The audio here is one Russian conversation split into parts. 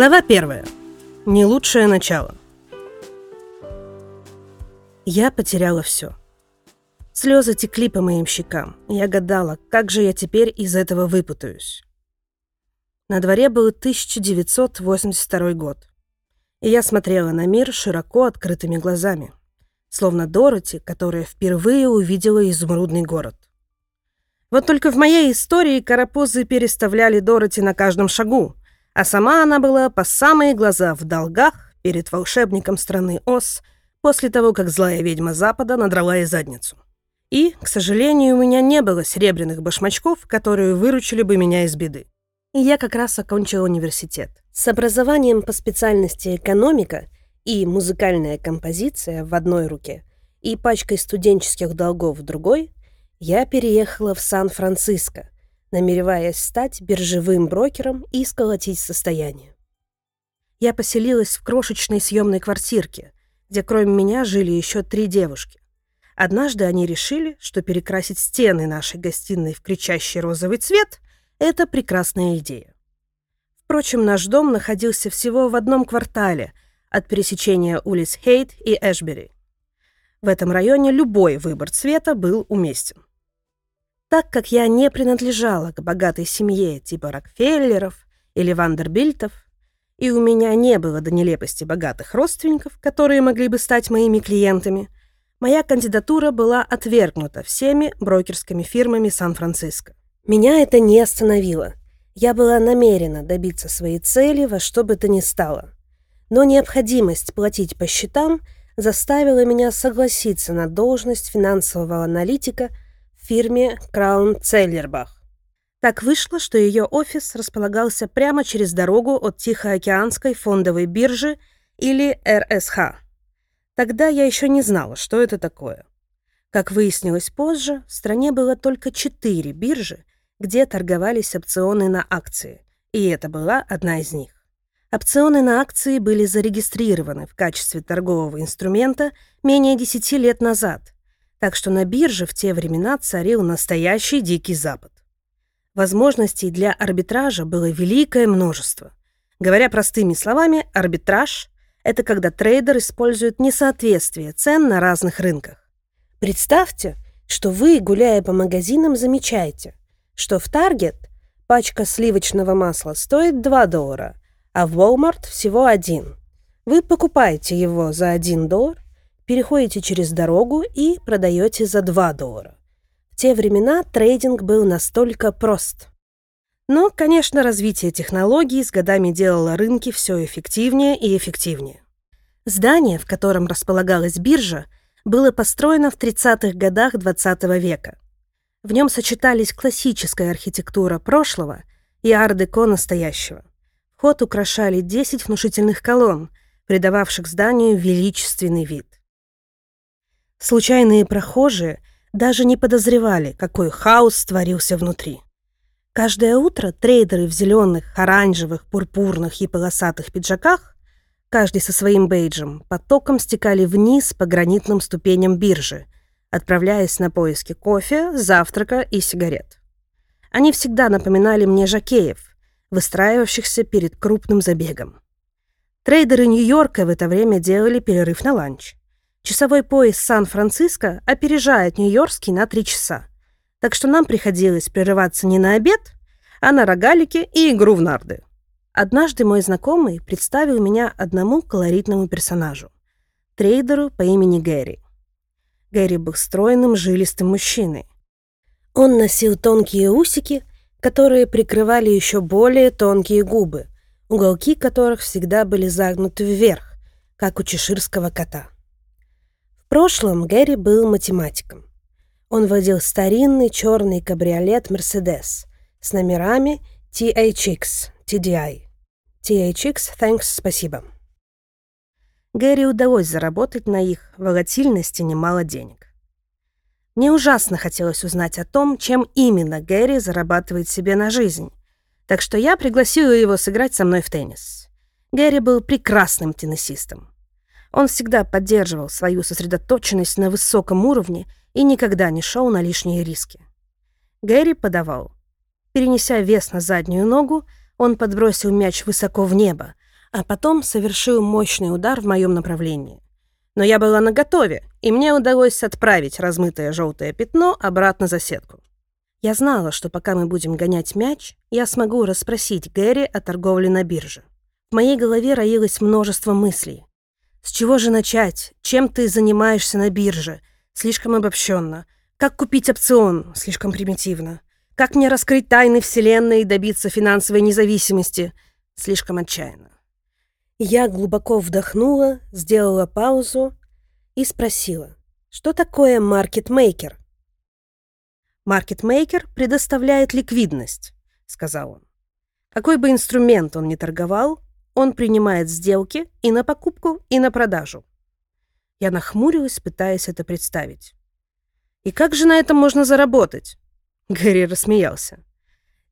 Глава первая. Не лучшее начало. Я потеряла все. Слезы текли по моим щекам. Я гадала, как же я теперь из этого выпутаюсь. На дворе был 1982 год. И я смотрела на мир широко открытыми глазами. Словно Дороти, которая впервые увидела изумрудный город. Вот только в моей истории карапузы переставляли Дороти на каждом шагу, а сама она была по самые глаза в долгах перед волшебником страны Оз после того, как злая ведьма Запада надрала ей задницу. И, к сожалению, у меня не было серебряных башмачков, которые выручили бы меня из беды. И я как раз окончила университет. С образованием по специальности экономика и музыкальная композиция в одной руке и пачкой студенческих долгов в другой, я переехала в Сан-Франциско, намереваясь стать биржевым брокером и сколотить состояние. Я поселилась в крошечной съемной квартирке, где кроме меня жили еще три девушки. Однажды они решили, что перекрасить стены нашей гостиной в кричащий розовый цвет — это прекрасная идея. Впрочем, наш дом находился всего в одном квартале от пересечения улиц Хейт и Эшбери. В этом районе любой выбор цвета был уместен. Так как я не принадлежала к богатой семье типа Рокфеллеров или Вандербильтов, и у меня не было до нелепости богатых родственников, которые могли бы стать моими клиентами, моя кандидатура была отвергнута всеми брокерскими фирмами Сан-Франциско. Меня это не остановило. Я была намерена добиться своей цели во что бы то ни стало. Но необходимость платить по счетам заставила меня согласиться на должность финансового аналитика – фирме Краун Целлербах. Так вышло, что ее офис располагался прямо через дорогу от Тихоокеанской фондовой биржи или РСХ. Тогда я еще не знала, что это такое. Как выяснилось позже, в стране было только четыре биржи, где торговались опционы на акции, и это была одна из них. Опционы на акции были зарегистрированы в качестве торгового инструмента менее 10 лет назад – так что на бирже в те времена царил настоящий дикий запад. Возможностей для арбитража было великое множество. Говоря простыми словами, арбитраж — это когда трейдер использует несоответствие цен на разных рынках. Представьте, что вы, гуляя по магазинам, замечаете, что в Target пачка сливочного масла стоит 2 доллара, а в Walmart всего один. Вы покупаете его за 1 доллар переходите через дорогу и продаете за 2 доллара. В те времена трейдинг был настолько прост. Но, конечно, развитие технологий с годами делало рынки все эффективнее и эффективнее. Здание, в котором располагалась биржа, было построено в 30-х годах XX -го века. В нем сочетались классическая архитектура прошлого и ар-деко настоящего. Вход украшали 10 внушительных колонн, придававших зданию величественный вид. Случайные прохожие даже не подозревали, какой хаос творился внутри. Каждое утро трейдеры в зеленых, оранжевых, пурпурных и полосатых пиджаках, каждый со своим бейджем, потоком стекали вниз по гранитным ступеням биржи, отправляясь на поиски кофе, завтрака и сигарет. Они всегда напоминали мне жакеев, выстраивавшихся перед крупным забегом. Трейдеры Нью-Йорка в это время делали перерыв на ланч. Часовой пояс Сан-Франциско опережает Нью-Йоркский на три часа. Так что нам приходилось прерываться не на обед, а на рогалики и игру в нарды. Однажды мой знакомый представил меня одному колоритному персонажу — трейдеру по имени Гэри. Гэри был стройным, жилистым мужчиной. Он носил тонкие усики, которые прикрывали еще более тонкие губы, уголки которых всегда были загнуты вверх, как у чеширского кота прошлом Гэри был математиком. Он водил старинный черный кабриолет «Мерседес» с номерами THX, TDI. THX, thanks, спасибо. Гэри удалось заработать на их волатильности немало денег. Мне ужасно хотелось узнать о том, чем именно Гэри зарабатывает себе на жизнь, так что я пригласила его сыграть со мной в теннис. Гэри был прекрасным теннисистом. Он всегда поддерживал свою сосредоточенность на высоком уровне и никогда не шел на лишние риски. Гэри подавал. Перенеся вес на заднюю ногу, он подбросил мяч высоко в небо, а потом совершил мощный удар в моем направлении. Но я была наготове, и мне удалось отправить размытое желтое пятно обратно за сетку. Я знала, что пока мы будем гонять мяч, я смогу расспросить Гэри о торговле на бирже. В моей голове роилось множество мыслей. С чего же начать? Чем ты занимаешься на бирже? Слишком обобщенно. Как купить опцион? Слишком примитивно. Как мне раскрыть тайны Вселенной и добиться финансовой независимости? Слишком отчаянно. Я глубоко вдохнула, сделала паузу и спросила, что такое маркетмейкер? Маркетмейкер предоставляет ликвидность, сказал он. Какой бы инструмент он ни торговал, он принимает сделки и на покупку, и на продажу. Я нахмурилась, пытаясь это представить. И как же на этом можно заработать? Гэри рассмеялся.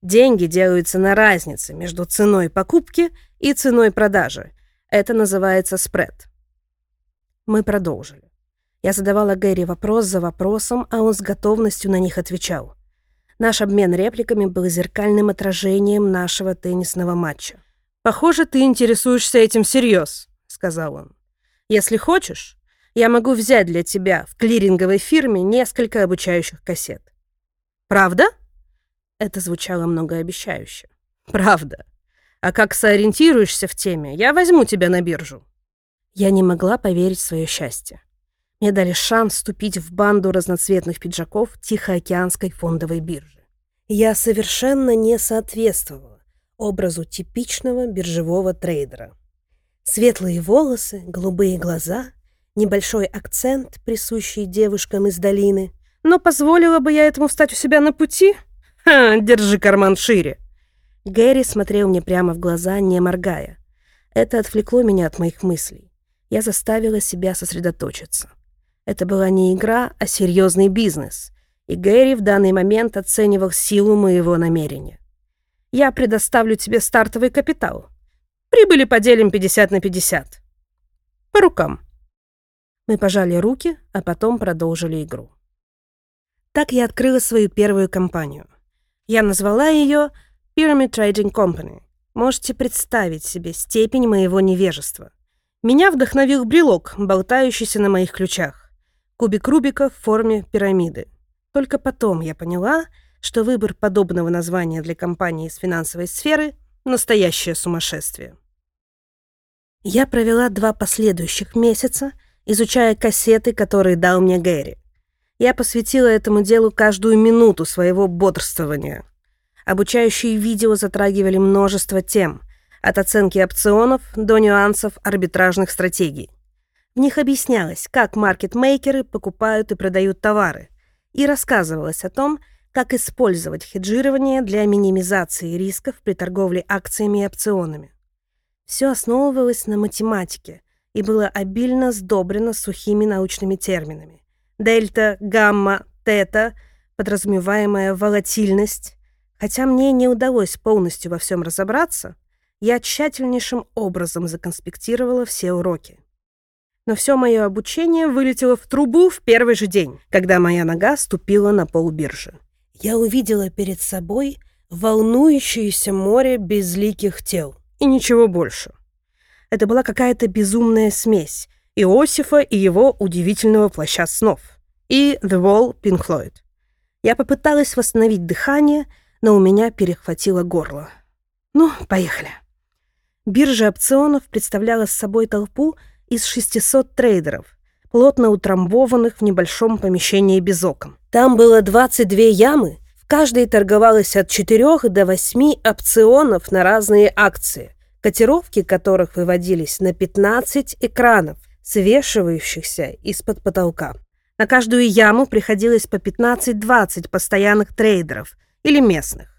Деньги делаются на разнице между ценой покупки и ценой продажи. Это называется спред. Мы продолжили. Я задавала Гэри вопрос за вопросом, а он с готовностью на них отвечал. Наш обмен репликами был зеркальным отражением нашего теннисного матча. «Похоже, ты интересуешься этим всерьез», — сказал он. «Если хочешь, я могу взять для тебя в клиринговой фирме несколько обучающих кассет». «Правда?» Это звучало многообещающе. «Правда. А как сориентируешься в теме, я возьму тебя на биржу». Я не могла поверить в свое счастье. Мне дали шанс вступить в банду разноцветных пиджаков Тихоокеанской фондовой биржи. Я совершенно не соответствовала образу типичного биржевого трейдера. Светлые волосы, голубые глаза, небольшой акцент, присущий девушкам из долины. Но позволила бы я этому встать у себя на пути? Ха, держи карман шире. Гэри смотрел мне прямо в глаза, не моргая. Это отвлекло меня от моих мыслей. Я заставила себя сосредоточиться. Это была не игра, а серьезный бизнес, и Гэри в данный момент оценивал силу моего намерения. «Я предоставлю тебе стартовый капитал. Прибыли поделим 50 на 50. По рукам». Мы пожали руки, а потом продолжили игру. Так я открыла свою первую компанию. Я назвала ее Pyramid Trading Company. Можете представить себе степень моего невежества. Меня вдохновил брелок, болтающийся на моих ключах кубик Рубика в форме пирамиды. Только потом я поняла, что выбор подобного названия для компании из финансовой сферы — настоящее сумасшествие. Я провела два последующих месяца, изучая кассеты, которые дал мне Гэри. Я посвятила этому делу каждую минуту своего бодрствования. Обучающие видео затрагивали множество тем, от оценки опционов до нюансов арбитражных стратегий. В них объяснялось, как маркетмейкеры покупают и продают товары, и рассказывалось о том, как использовать хеджирование для минимизации рисков при торговле акциями и опционами. Все основывалось на математике и было обильно сдобрено сухими научными терминами. Дельта, гамма, тета, подразумеваемая волатильность. Хотя мне не удалось полностью во всем разобраться, я тщательнейшим образом законспектировала все уроки но все мое обучение вылетело в трубу в первый же день, когда моя нога ступила на пол биржи. Я увидела перед собой волнующееся море безликих тел и ничего больше. Это была какая-то безумная смесь Иосифа и его удивительного плаща снов и The Wall Pink Floyd. Я попыталась восстановить дыхание, но у меня перехватило горло. Ну, поехали. Биржа опционов представляла собой толпу из 600 трейдеров, плотно утрамбованных в небольшом помещении без окон. Там было 22 ямы, в каждой торговалось от 4 до 8 опционов на разные акции, котировки которых выводились на 15 экранов, свешивающихся из-под потолка. На каждую яму приходилось по 15-20 постоянных трейдеров или местных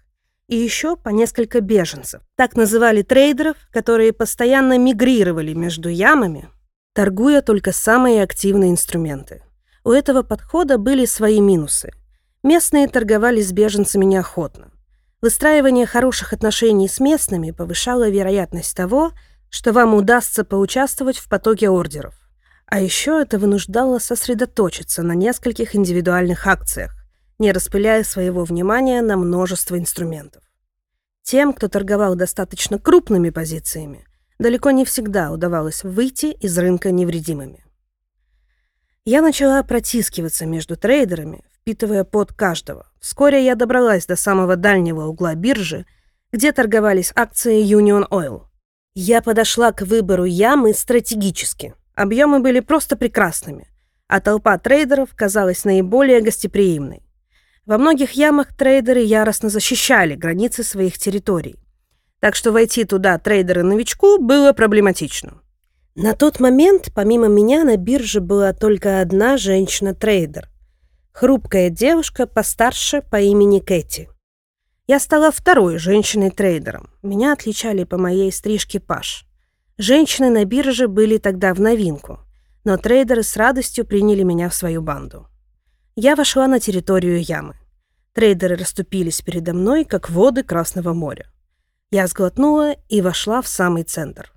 и еще по несколько беженцев. Так называли трейдеров, которые постоянно мигрировали между ямами торгуя только самые активные инструменты. У этого подхода были свои минусы. Местные торговали с беженцами неохотно. Выстраивание хороших отношений с местными повышало вероятность того, что вам удастся поучаствовать в потоке ордеров. А еще это вынуждало сосредоточиться на нескольких индивидуальных акциях, не распыляя своего внимания на множество инструментов. Тем, кто торговал достаточно крупными позициями, далеко не всегда удавалось выйти из рынка невредимыми. Я начала протискиваться между трейдерами, впитывая под каждого. Вскоре я добралась до самого дальнего угла биржи, где торговались акции Union Oil. Я подошла к выбору ямы стратегически. Объемы были просто прекрасными, а толпа трейдеров казалась наиболее гостеприимной. Во многих ямах трейдеры яростно защищали границы своих территорий. Так что войти туда трейдеры-новичку было проблематично. На тот момент, помимо меня, на бирже была только одна женщина-трейдер. Хрупкая девушка постарше по имени Кэти. Я стала второй женщиной-трейдером. Меня отличали по моей стрижке паш. Женщины на бирже были тогда в новинку, но трейдеры с радостью приняли меня в свою банду. Я вошла на территорию ямы. Трейдеры расступились передо мной, как воды Красного моря. Я сглотнула и вошла в самый центр.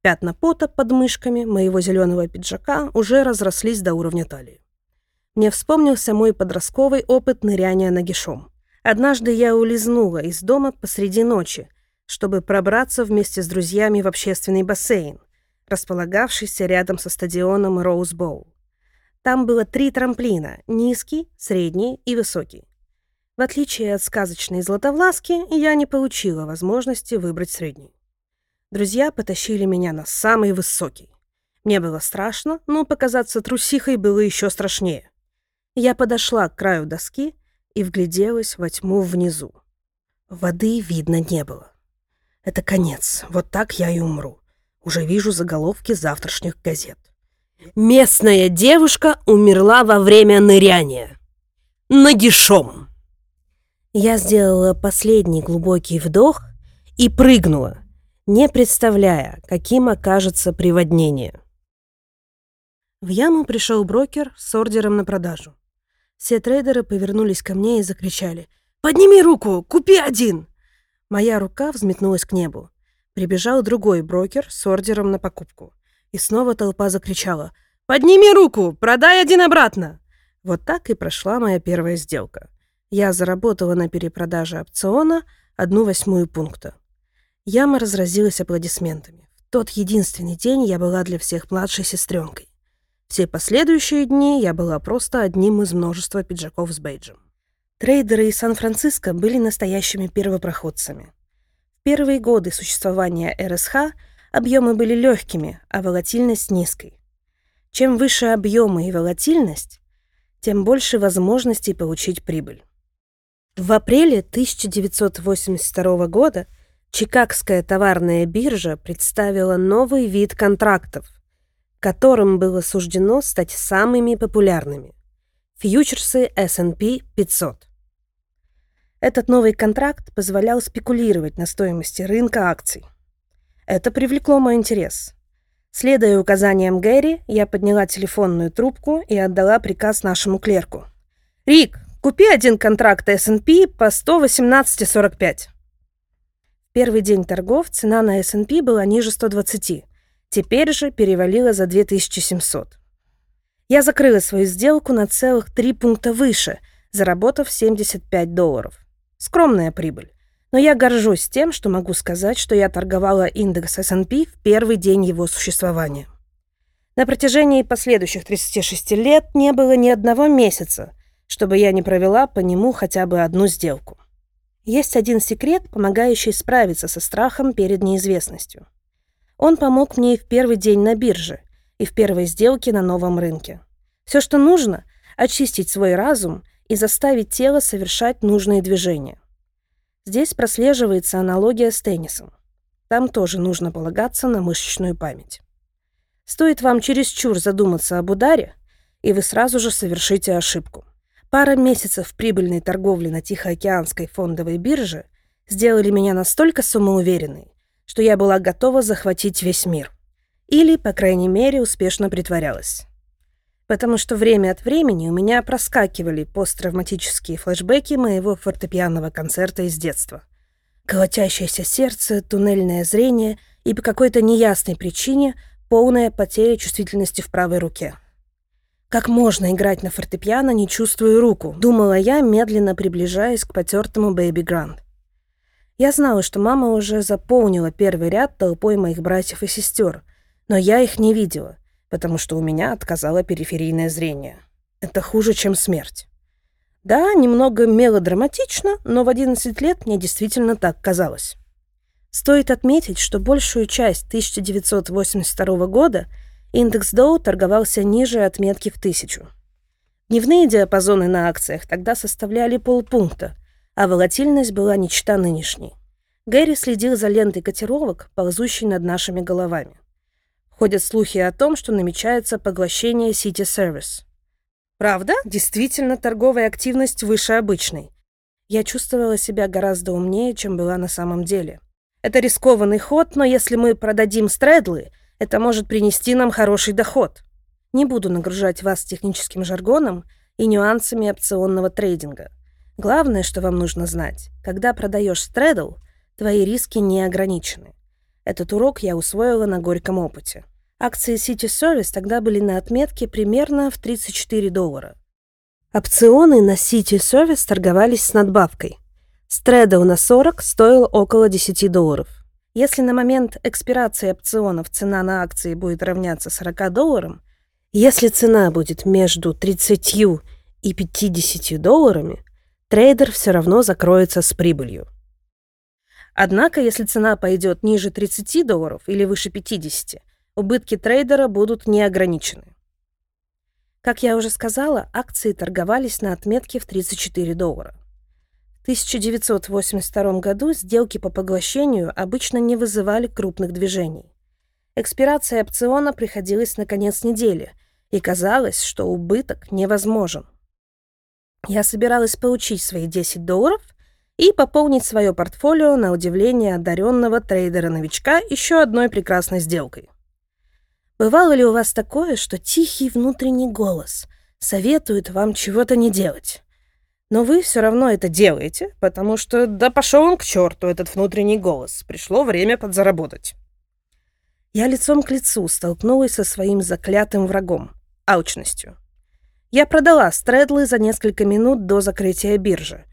Пятна пота под мышками моего зеленого пиджака уже разрослись до уровня талии. Мне вспомнился мой подростковый опыт ныряния нагишом. Однажды я улизнула из дома посреди ночи, чтобы пробраться вместе с друзьями в общественный бассейн, располагавшийся рядом со стадионом Роуз Боул. Там было три трамплина — низкий, средний и высокий. В отличие от сказочной Златовласки, я не получила возможности выбрать средний. Друзья потащили меня на самый высокий. Мне было страшно, но показаться трусихой было еще страшнее. Я подошла к краю доски — и вгляделась во тьму внизу. Воды видно не было. Это конец. Вот так я и умру. Уже вижу заголовки завтрашних газет. Местная девушка умерла во время ныряния. Нагишом. Я сделала последний глубокий вдох и прыгнула, не представляя, каким окажется приводнение. В яму пришел брокер с ордером на продажу. Все трейдеры повернулись ко мне и закричали. «Подними руку! Купи один!» Моя рука взметнулась к небу. Прибежал другой брокер с ордером на покупку. И снова толпа закричала. «Подними руку! Продай один обратно!» Вот так и прошла моя первая сделка. Я заработала на перепродаже опциона одну восьмую пункта. Яма разразилась аплодисментами. В тот единственный день я была для всех младшей сестренкой. Все последующие дни я была просто одним из множества пиджаков с бейджем. Трейдеры из Сан-Франциско были настоящими первопроходцами. В первые годы существования РСХ объемы были легкими, а волатильность низкой. Чем выше объемы и волатильность, тем больше возможностей получить прибыль. В апреле 1982 года Чикагская товарная биржа представила новый вид контрактов, которым было суждено стать самыми популярными – фьючерсы S&P 500. Этот новый контракт позволял спекулировать на стоимости рынка акций. Это привлекло мой интерес. Следуя указаниям Гэри, я подняла телефонную трубку и отдала приказ нашему клерку. «Рик, купи один контракт S&P по 118,45». Первый день торгов цена на S&P была ниже 120, Теперь же перевалила за 2700. Я закрыла свою сделку на целых три пункта выше, заработав 75 долларов. Скромная прибыль. Но я горжусь тем, что могу сказать, что я торговала индекс S&P в первый день его существования. На протяжении последующих 36 лет не было ни одного месяца, чтобы я не провела по нему хотя бы одну сделку. Есть один секрет, помогающий справиться со страхом перед неизвестностью. Он помог мне и в первый день на бирже, и в первой сделке на новом рынке. Все, что нужно — очистить свой разум и заставить тело совершать нужные движения. Здесь прослеживается аналогия с теннисом. Там тоже нужно полагаться на мышечную память. Стоит вам чересчур задуматься об ударе, и вы сразу же совершите ошибку. Пара месяцев прибыльной торговли на Тихоокеанской фондовой бирже сделали меня настолько самоуверенной, что я была готова захватить весь мир. Или, по крайней мере, успешно притворялась. Потому что время от времени у меня проскакивали посттравматические флешбеки моего фортепианного концерта из детства. Колотящееся сердце, туннельное зрение и по какой-то неясной причине полная потеря чувствительности в правой руке. Как можно играть на фортепиано, не чувствуя руку, думала я, медленно приближаясь к потертому Бэйби Гранд. Я знала, что мама уже заполнила первый ряд толпой моих братьев и сестер, но я их не видела, потому что у меня отказало периферийное зрение. Это хуже, чем смерть. Да, немного мелодраматично, но в 11 лет мне действительно так казалось. Стоит отметить, что большую часть 1982 года индекс Доу торговался ниже отметки в тысячу. Дневные диапазоны на акциях тогда составляли полпункта, а волатильность была нечта нынешней. Гэри следил за лентой котировок, ползущей над нашими головами. Ходят слухи о том, что намечается поглощение City Service. Правда? Действительно, торговая активность выше обычной. Я чувствовала себя гораздо умнее, чем была на самом деле. Это рискованный ход, но если мы продадим стредлы, это может принести нам хороший доход. Не буду нагружать вас техническим жаргоном и нюансами опционного трейдинга. Главное, что вам нужно знать, когда продаешь стредл, твои риски не ограничены. Этот урок я усвоила на горьком опыте. Акции City Service тогда были на отметке примерно в 34 доллара. Опционы на City Service торговались с надбавкой. Стредл на 40 стоил около 10 долларов. Если на момент экспирации опционов цена на акции будет равняться 40 долларам, если цена будет между 30 и 50 долларами, трейдер все равно закроется с прибылью. Однако, если цена пойдет ниже 30 долларов или выше 50, убытки трейдера будут неограничены. Как я уже сказала, акции торговались на отметке в 34 доллара. В 1982 году сделки по поглощению обычно не вызывали крупных движений. Экспирация опциона приходилась на конец недели, и казалось, что убыток невозможен. Я собиралась получить свои 10 долларов и пополнить свое портфолио на удивление одаренного трейдера-новичка еще одной прекрасной сделкой. Бывало ли у вас такое, что тихий внутренний голос советует вам чего-то не делать? Но вы все равно это делаете, потому что да пошел он к черту, этот внутренний голос. Пришло время подзаработать. Я лицом к лицу столкнулась со своим заклятым врагом — алчностью. Я продала стредлы за несколько минут до закрытия биржи.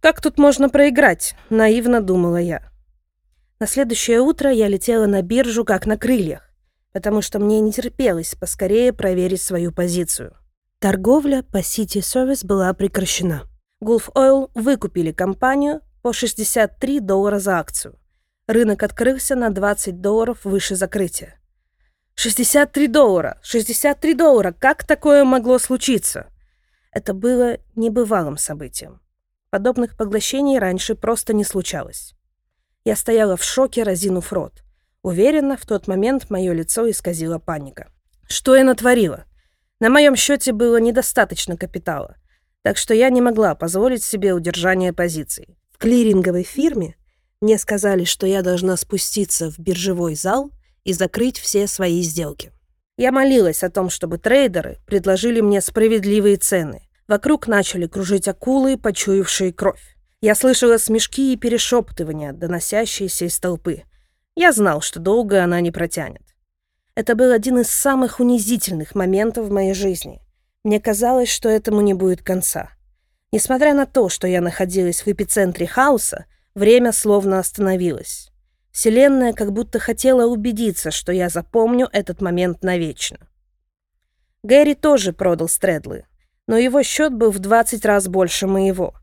Как тут можно проиграть? Наивно думала я. На следующее утро я летела на биржу как на крыльях потому что мне не терпелось поскорее проверить свою позицию. Торговля по City Service была прекращена. Gulf Oil выкупили компанию по 63 доллара за акцию. Рынок открылся на 20 долларов выше закрытия. 63 доллара! 63 доллара! Как такое могло случиться? Это было небывалым событием. Подобных поглощений раньше просто не случалось. Я стояла в шоке, разинув рот. Уверена, в тот момент мое лицо исказила паника. Что я натворила? На моем счете было недостаточно капитала, так что я не могла позволить себе удержание позиций. В клиринговой фирме мне сказали, что я должна спуститься в биржевой зал и закрыть все свои сделки. Я молилась о том, чтобы трейдеры предложили мне справедливые цены. Вокруг начали кружить акулы, почуявшие кровь. Я слышала смешки и перешептывания, доносящиеся из толпы. Я знал, что долго она не протянет. Это был один из самых унизительных моментов в моей жизни. Мне казалось, что этому не будет конца. Несмотря на то, что я находилась в эпицентре хаоса, время словно остановилось. Вселенная как будто хотела убедиться, что я запомню этот момент навечно. Гэри тоже продал стредлы, но его счет был в 20 раз больше моего.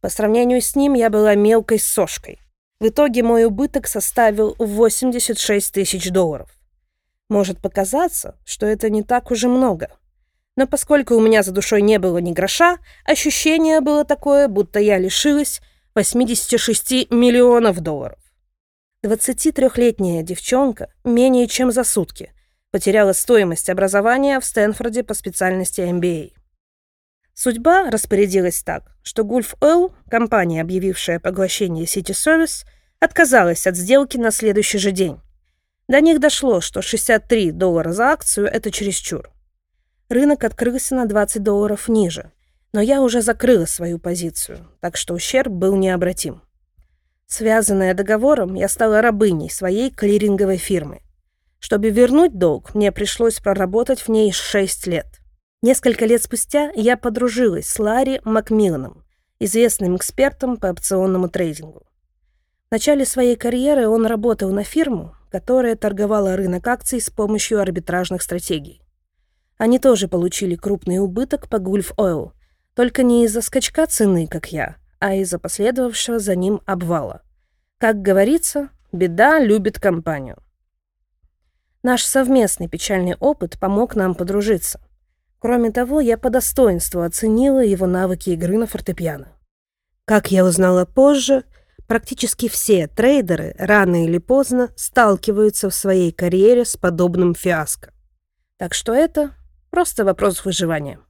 По сравнению с ним я была мелкой сошкой. В итоге мой убыток составил 86 тысяч долларов. Может показаться, что это не так уже много. Но поскольку у меня за душой не было ни гроша, ощущение было такое, будто я лишилась 86 миллионов долларов. 23-летняя девчонка менее чем за сутки потеряла стоимость образования в Стэнфорде по специальности MBA. Судьба распорядилась так, что Gulf Oil, компания, объявившая поглощение City Service, отказалась от сделки на следующий же день. До них дошло, что 63 доллара за акцию – это чересчур. Рынок открылся на 20 долларов ниже, но я уже закрыла свою позицию, так что ущерб был необратим. Связанная договором, я стала рабыней своей клиринговой фирмы. Чтобы вернуть долг, мне пришлось проработать в ней 6 лет. Несколько лет спустя я подружилась с Ларри Макмилланом, известным экспертом по опционному трейдингу. начале своей карьеры он работал на фирму, которая торговала рынок акций с помощью арбитражных стратегий. Они тоже получили крупный убыток по Gulf Oil, только не из-за скачка цены, как я, а из-за последовавшего за ним обвала. Как говорится, беда любит компанию. Наш совместный печальный опыт помог нам подружиться. Кроме того, я по достоинству оценила его навыки игры на фортепиано. Как я узнала позже, практически все трейдеры рано или поздно сталкиваются в своей карьере с подобным фиаско. Так что это просто вопрос выживания.